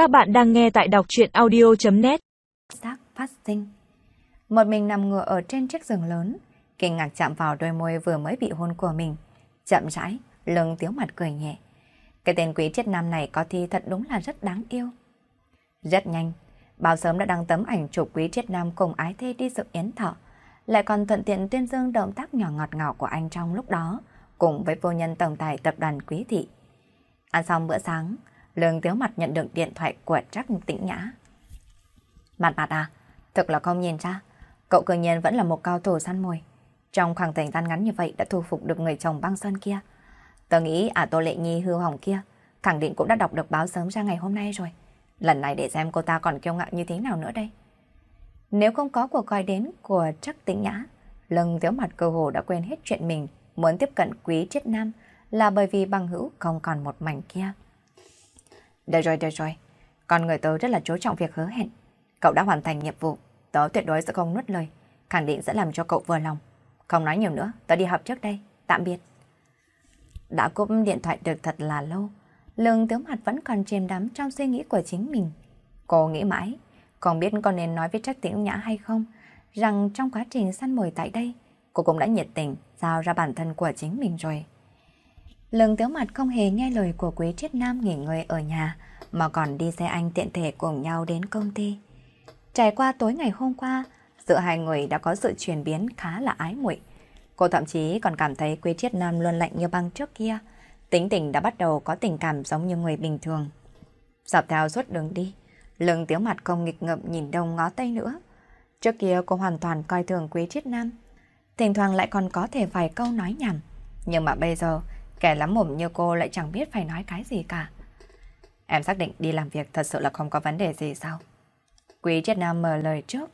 Các bạn đang nghe tại đọc chuyện audio.net Giác phát sinh. Một mình nằm ngửa ở trên chiếc giường lớn Kinh ngạc chạm vào đôi môi vừa mới bị hôn của mình Chậm rãi, lưng tiếu mặt cười nhẹ. Cái tên quý triết nam này có thi thật đúng là rất đáng yêu. Rất nhanh Bao sớm đã đăng tấm ảnh chụp quý triết nam cùng ái thê đi dự yến thọ Lại còn thuận tiện tuyên dương động tác nhỏ ngọt ngào của anh trong lúc đó Cùng với vô nhân tổng tài tập đoàn quý thị. Ăn xong bữa sáng Lương Tiếu Mặt nhận được điện thoại của Trác Tĩnh Nhã. Mặt mặt à, thực là không nhìn ra, cậu cường nhiên vẫn là một cao thủ săn mồi. Trong khoảng thời gian ngắn như vậy đã thu phục được người chồng băng sơn kia. Tớ nghĩ à Tô Lệ Nhi hư hỏng kia, khẳng định cũng đã đọc được báo sớm ra ngày hôm nay rồi. Lần này để xem cô ta còn kiêu ngạo như thế nào nữa đây. Nếu không có cuộc gọi đến của Trác Tĩnh Nhã, Lương Tiếu Mặt cơ hồ đã quên hết chuyện mình muốn tiếp cận quý triết nam là bởi vì bằng hữu không còn một mảnh kia. Được rồi, được rồi. Con người tớ rất là chú trọng việc hứa hẹn. Cậu đã hoàn thành nhiệm vụ, tớ tuyệt đối sẽ không nuốt lời, khẳng định sẽ làm cho cậu vừa lòng. Không nói nhiều nữa, tớ đi học trước đây. Tạm biệt. Đã cúp điện thoại được thật là lâu. Lương tướng mặt vẫn còn chìm đắm trong suy nghĩ của chính mình. Cô nghĩ mãi, còn biết có nên nói với Trách Tĩnh Nhã hay không, rằng trong quá trình săn mồi tại đây, cô cũng đã nhiệt tình giao ra bản thân của chính mình rồi. Lương Tiếu Mặt không hề nghe lời của Quý Triết Nam nghỉ ngơi ở nhà, mà còn đi xe anh tiện thể cùng nhau đến công ty. Trải qua tối ngày hôm qua, giữa hai người đã có sự chuyển biến khá là ái muội. Cô thậm chí còn cảm thấy Quý Triết Nam luôn lạnh như băng trước kia, tính tình đã bắt đầu có tình cảm giống như người bình thường. Dọc theo suốt đường đi, Lương Tiếu Mặt không nghịch ngợm nhìn đông ngó tây nữa. Trước kia cô hoàn toàn coi thường Quý Triết Nam, thỉnh thoảng lại còn có thể vài câu nói nhảm. Nhưng mà bây giờ, Kẻ lắm mồm như cô lại chẳng biết phải nói cái gì cả. Em xác định đi làm việc thật sự là không có vấn đề gì sao? Quý triết nam mở lời trước.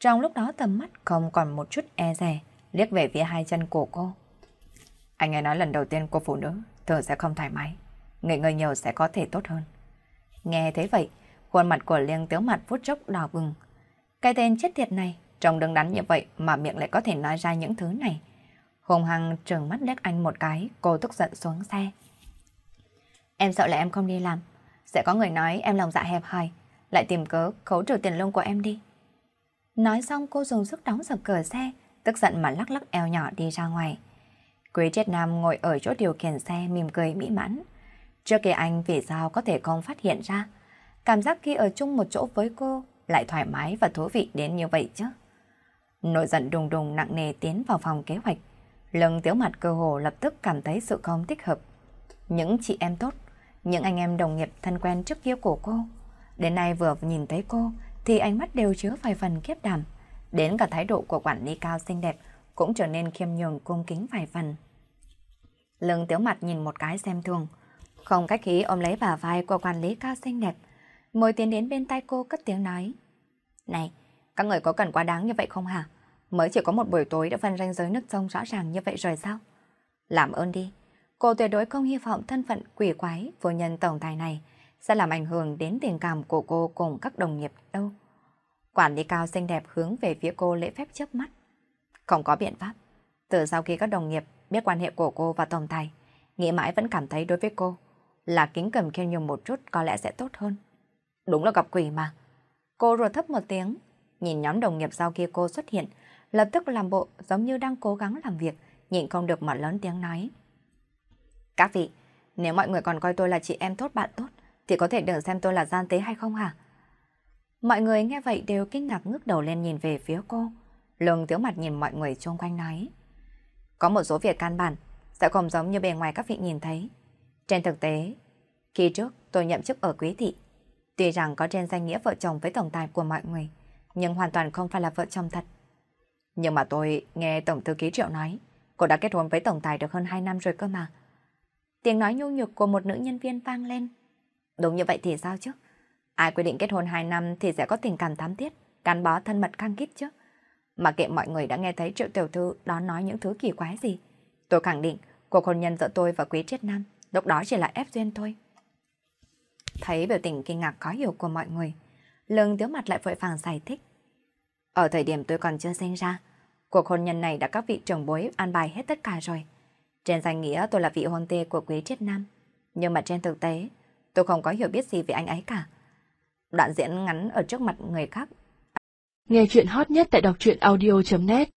Trong lúc đó tầm mắt không còn một chút e rè, liếc về phía hai chân của cô. Anh ấy nói lần đầu tiên cô phụ nữ thường sẽ không thoải mái. Nghỉ ngơi nhiều sẽ có thể tốt hơn. Nghe thế vậy, khuôn mặt của Liêng tiếu mặt phút chốc đỏ bừng. Cái tên chết tiệt này, trông đứng đắn như vậy mà miệng lại có thể nói ra những thứ này. Hùng hằng trừng mắt liếc anh một cái, cô tức giận xuống xe. Em sợ là em không đi làm. Sẽ có người nói em lòng dạ hẹp hòi, lại tìm cớ khấu trừ tiền lương của em đi. Nói xong cô dùng sức đóng sập cửa xe, tức giận mà lắc lắc eo nhỏ đi ra ngoài. Quý triết nam ngồi ở chỗ điều khiển xe mỉm cười mỹ mãn. Trước kia anh vì sao có thể không phát hiện ra, cảm giác khi ở chung một chỗ với cô lại thoải mái và thú vị đến như vậy chứ. Nội giận đùng đùng nặng nề tiến vào phòng kế hoạch. Lưng tiếu mặt cơ hồ lập tức cảm thấy sự không thích hợp. Những chị em tốt, những anh em đồng nghiệp thân quen trước kia của cô, đến nay vừa nhìn thấy cô thì ánh mắt đều chứa vài phần kiếp đảm. Đến cả thái độ của quản lý cao xinh đẹp cũng trở nên khiêm nhường cung kính vài phần. Lưng tiếu mặt nhìn một cái xem thường, không cách khí ôm lấy bà vai của quản lý cao xinh đẹp, môi tiến đến bên tay cô cất tiếng nói. Này, các người có cần quá đáng như vậy không hả? Mới chỉ có một buổi tối đã phân ranh giới nước sông rõ ràng như vậy rồi sao? Làm ơn đi. Cô tuyệt đối không hy vọng thân phận quỷ quái vô nhân tổng tài này sẽ làm ảnh hưởng đến tình cảm của cô cùng các đồng nghiệp đâu. Quản lý cao xinh đẹp hướng về phía cô lễ phép chớp mắt. Không có biện pháp. Từ sau khi các đồng nghiệp biết quan hệ của cô và tổng tài, nghĩ mãi vẫn cảm thấy đối với cô là kính cầm khen nhiều một chút có lẽ sẽ tốt hơn. Đúng là gặp quỷ mà. Cô rùa thấp một tiếng, nhìn nhóm đồng nghiệp sau khi cô xuất hiện, lập tức làm bộ giống như đang cố gắng làm việc, nhịn không được mà lớn tiếng nói. Các vị, nếu mọi người còn coi tôi là chị em tốt bạn tốt, thì có thể đừng xem tôi là gian tế hay không hả? Mọi người nghe vậy đều kinh ngạc ngước đầu lên nhìn về phía cô. Lương thiếu mặt nhìn mọi người xung quanh nói. Có một số việc căn bản, sẽ không giống như bề ngoài các vị nhìn thấy. Trên thực tế, khi trước tôi nhậm chức ở quý thị, tuy rằng có trên danh nghĩa vợ chồng với tổng tài của mọi người, nhưng hoàn toàn không phải là vợ chồng thật. Nhưng mà tôi nghe Tổng thư ký Triệu nói, cô đã kết hôn với Tổng tài được hơn 2 năm rồi cơ mà. Tiếng nói nhu nhược của một nữ nhân viên vang lên. Đúng như vậy thì sao chứ? Ai quy định kết hôn 2 năm thì sẽ có tình cảm thám thiết, gắn bó thân mật căng kít chứ. Mà kệ mọi người đã nghe thấy Triệu Tiểu Thư đó nói những thứ kỳ quái gì. Tôi khẳng định cuộc hôn nhân giữa tôi và Quý Triết Nam lúc đó chỉ là ép duyên thôi. Thấy biểu tình kinh ngạc khó hiểu của mọi người, lương tiếu mặt lại vội vàng giải thích. Ở thời điểm tôi còn chưa sinh ra, cuộc hôn nhân này đã các vị trưởng bối an bài hết tất cả rồi. Trên danh nghĩa tôi là vị hôn tê của quý triết nam. Nhưng mà trên thực tế, tôi không có hiểu biết gì về anh ấy cả. Đoạn diễn ngắn ở trước mặt người khác. Nghe chuyện hot nhất tại đọc truyện audio.net